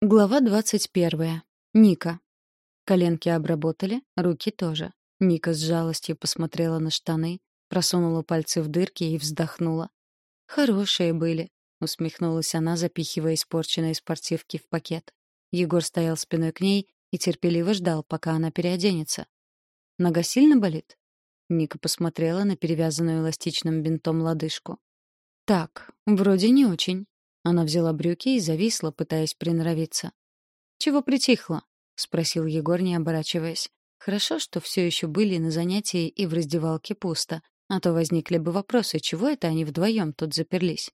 Глава двадцать первая. Ника. Коленки обработали, руки тоже. Ника с жалостью посмотрела на штаны, просунула пальцы в дырки и вздохнула. «Хорошие были», — усмехнулась она, запихивая испорченные спортивки в пакет. Егор стоял спиной к ней и терпеливо ждал, пока она переоденется. «Нога сильно болит?» Ника посмотрела на перевязанную эластичным бинтом лодыжку. «Так, вроде не очень. Она взяла брюки и зависла, пытаясь приноровиться. «Чего притихла?» — спросил Егор, не оборачиваясь. Хорошо, что все еще были на занятии и в раздевалке пусто, а то возникли бы вопросы, чего это они вдвоем тут заперлись.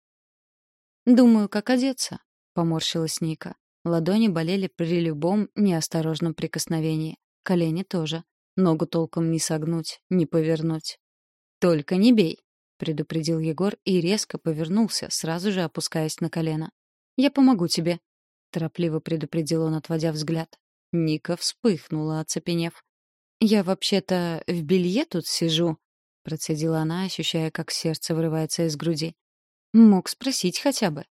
«Думаю, как одеться», — поморщилась Ника. Ладони болели при любом неосторожном прикосновении. Колени тоже. Ногу толком не согнуть, не повернуть. «Только не бей», — предупредил Егор и резко повернулся, сразу же опускаясь на колено. «Я помогу тебе», — торопливо предупредил он, отводя взгляд. Ника вспыхнула, оцепенев. «Я вообще-то в белье тут сижу», — процедила она, ощущая, как сердце вырывается из груди. «Мог спросить хотя бы».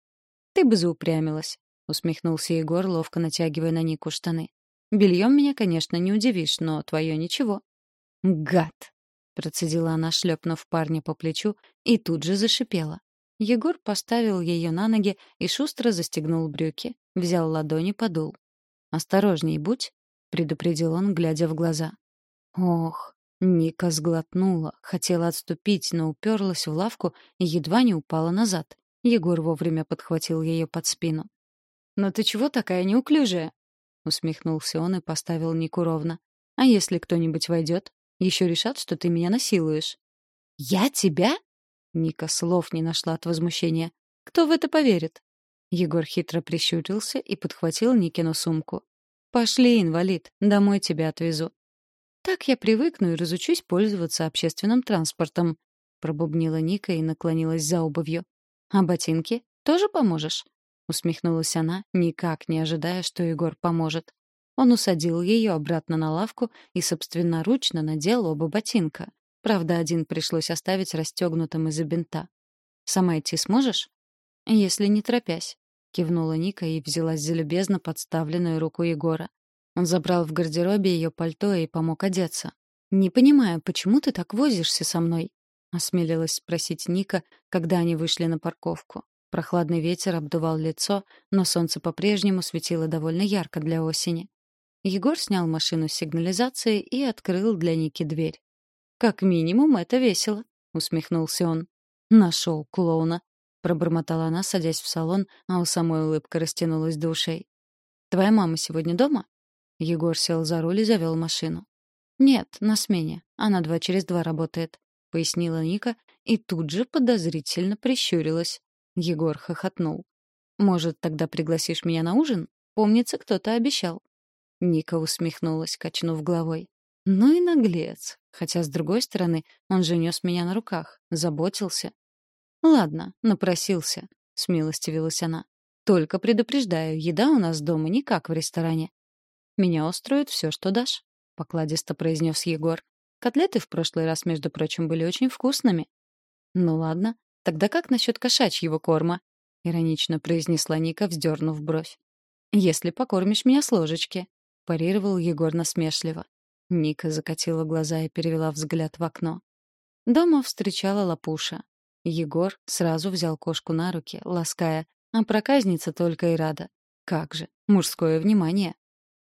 «Ты бы заупрямилась», — усмехнулся Егор, ловко натягивая на Нику штаны. «Бельем меня, конечно, не удивишь, но твое ничего». «Гад!» Процедила она, шлепнув парня по плечу, и тут же зашипела. Егор поставил ее на ноги и шустро застегнул брюки, взял ладони, подул. «Осторожней будь», — предупредил он, глядя в глаза. Ох, Ника сглотнула, хотела отступить, но уперлась в лавку и едва не упала назад. Егор вовремя подхватил ее под спину. «Но ты чего такая неуклюжая?» — усмехнулся он и поставил Нику ровно. «А если кто-нибудь войдет? Еще решат, что ты меня насилуешь». «Я тебя?» Ника слов не нашла от возмущения. «Кто в это поверит?» Егор хитро прищурился и подхватил Никину сумку. «Пошли, инвалид, домой тебя отвезу». «Так я привыкну и разучусь пользоваться общественным транспортом», пробубнила Ника и наклонилась за обувью. «А ботинки? Тоже поможешь?» усмехнулась она, никак не ожидая, что Егор поможет. Он усадил ее обратно на лавку и собственноручно надел оба ботинка. Правда, один пришлось оставить расстегнутым из-за бинта. «Сама идти сможешь?» «Если не торопясь», — кивнула Ника и взялась за любезно подставленную руку Егора. Он забрал в гардеробе ее пальто и помог одеться. «Не понимаю, почему ты так возишься со мной?» — осмелилась спросить Ника, когда они вышли на парковку. Прохладный ветер обдувал лицо, но солнце по-прежнему светило довольно ярко для осени. Егор снял машину с сигнализации и открыл для Ники дверь. «Как минимум, это весело», — усмехнулся он. «Нашел клоуна», — пробормотала она, садясь в салон, а у самой улыбка растянулась до ушей. «Твоя мама сегодня дома?» Егор сел за руль и завел машину. «Нет, на смене. Она два через два работает», — пояснила Ника и тут же подозрительно прищурилась. Егор хохотнул. «Может, тогда пригласишь меня на ужин? Помнится, кто-то обещал». Ника усмехнулась, качнув головой. Ну и наглец. Хотя, с другой стороны, он же нес меня на руках, заботился. Ладно, напросился, смилостивилась она. Только предупреждаю, еда у нас дома не как в ресторане. Меня устроит все, что дашь, покладисто произнес Егор. Котлеты в прошлый раз, между прочим, были очень вкусными. Ну ладно, тогда как насчет кошачьего корма? иронично произнесла Ника, вздернув бровь. Если покормишь меня с ложечки, — парировал Егор насмешливо. Ника закатила глаза и перевела взгляд в окно. Дома встречала Лапуша. Егор сразу взял кошку на руки, лаская, а проказница только и рада. Как же, мужское внимание.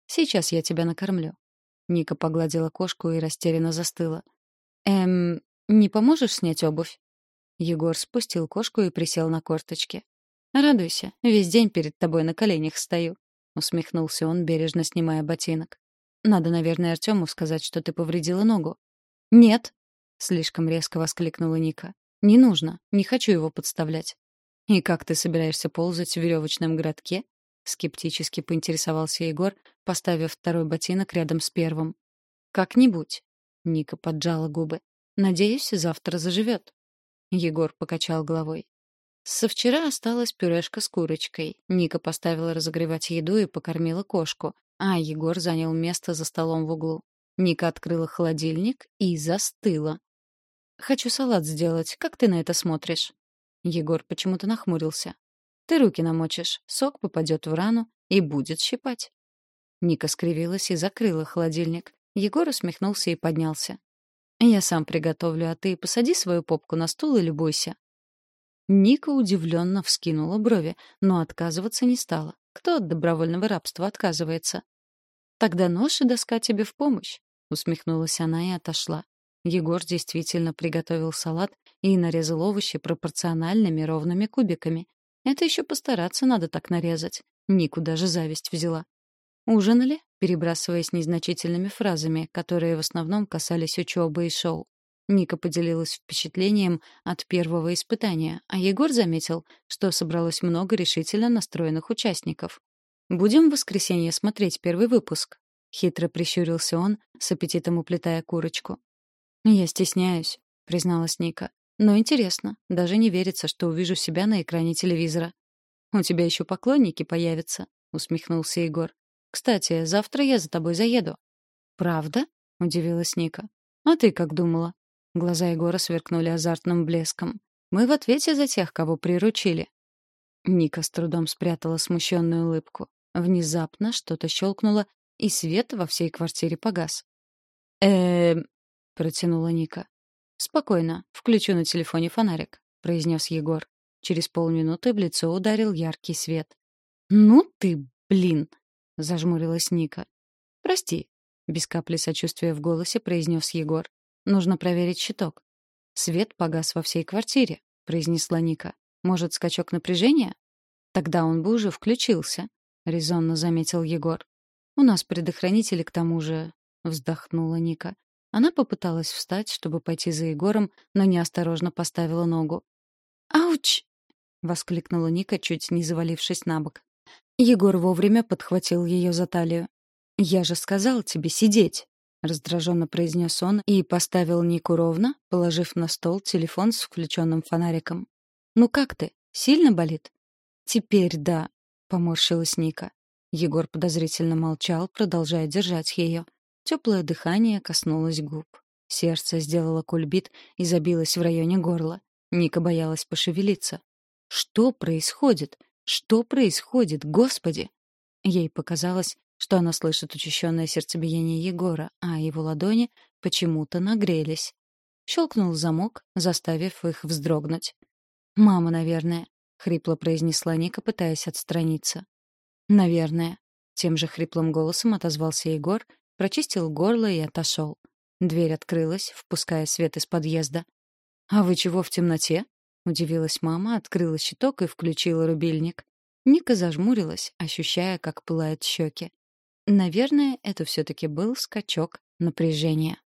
Сейчас я тебя накормлю. Ника погладила кошку и растерянно застыла. Эм, не поможешь снять обувь? Егор спустил кошку и присел на корточки. Радуйся, весь день перед тобой на коленях стою. — усмехнулся он, бережно снимая ботинок. «Надо, наверное, Артему сказать, что ты повредила ногу». «Нет!» — слишком резко воскликнула Ника. «Не нужно. Не хочу его подставлять». «И как ты собираешься ползать в веревочном городке?» — скептически поинтересовался Егор, поставив второй ботинок рядом с первым. «Как-нибудь». Ника поджала губы. «Надеюсь, завтра заживет». Егор покачал головой. Со вчера осталась пюрешка с курочкой. Ника поставила разогревать еду и покормила кошку, а Егор занял место за столом в углу. Ника открыла холодильник и застыла. «Хочу салат сделать. Как ты на это смотришь?» Егор почему-то нахмурился. «Ты руки намочишь, сок попадет в рану, И будет щипать. Ника скривилась и закрыла холодильник. Егор усмехнулся и поднялся. «Я сам приготовлю, а ты посади свою попку на стул и любуйся». Ника удивленно вскинула брови, но отказываться не стала. Кто от добровольного рабства отказывается? «Тогда нож и доска тебе в помощь», — усмехнулась она и отошла. Егор действительно приготовил салат и нарезал овощи пропорциональными ровными кубиками. Это еще постараться надо так нарезать. Нику даже зависть взяла. Ужинали, перебрасываясь незначительными фразами, которые в основном касались учебы и шоу. Ника поделилась впечатлением от первого испытания, а Егор заметил, что собралось много решительно настроенных участников. «Будем в воскресенье смотреть первый выпуск», — хитро прищурился он, с аппетитом уплетая курочку. «Я стесняюсь», — призналась Ника. «Но интересно. Даже не верится, что увижу себя на экране телевизора». «У тебя еще поклонники появятся», — усмехнулся Егор. Кстати, завтра я за тобой заеду». «Правда?» — удивилась Ника. «А ты как думала?» Глаза Егора сверкнули азартным блеском. «Мы в ответе за тех, кого приручили». Ника с трудом спрятала смущенную улыбку. Внезапно что-то щелкнуло, и свет во всей квартире погас. э протянула Ника. «Спокойно, включу на телефоне фонарик», — произнес Егор. Через полминуты в лицо ударил яркий свет. «Ну ты, блин!» — зажмурилась Ника. «Прости», — без капли сочувствия в голосе произнес Егор. «Нужно проверить щиток». «Свет погас во всей квартире», — произнесла Ника. «Может, скачок напряжения?» «Тогда он бы уже включился», — резонно заметил Егор. «У нас предохранители к тому же...» — вздохнула Ника. Она попыталась встать, чтобы пойти за Егором, но неосторожно поставила ногу. «Ауч!» — воскликнула Ника, чуть не завалившись на бок. Егор вовремя подхватил ее за талию. «Я же сказал тебе сидеть!» — раздраженно произнес он и поставил Нику ровно, положив на стол телефон с включенным фонариком. «Ну как ты? Сильно болит?» «Теперь да», — поморщилась Ника. Егор подозрительно молчал, продолжая держать ее. Теплое дыхание коснулось губ. Сердце сделало кульбит и забилось в районе горла. Ника боялась пошевелиться. «Что происходит? Что происходит, Господи? Ей показалось, что она слышит учащенное сердцебиение Егора, а его ладони почему-то нагрелись. Щелкнул замок, заставив их вздрогнуть. «Мама, наверное», — хрипло произнесла Ника, пытаясь отстраниться. «Наверное», — тем же хриплым голосом отозвался Егор, прочистил горло и отошел. Дверь открылась, впуская свет из подъезда. «А вы чего в темноте?» Удивилась мама, открыла щиток и включила рубильник. Ника зажмурилась, ощущая, как пылают щеки. Наверное, это все-таки был скачок напряжения.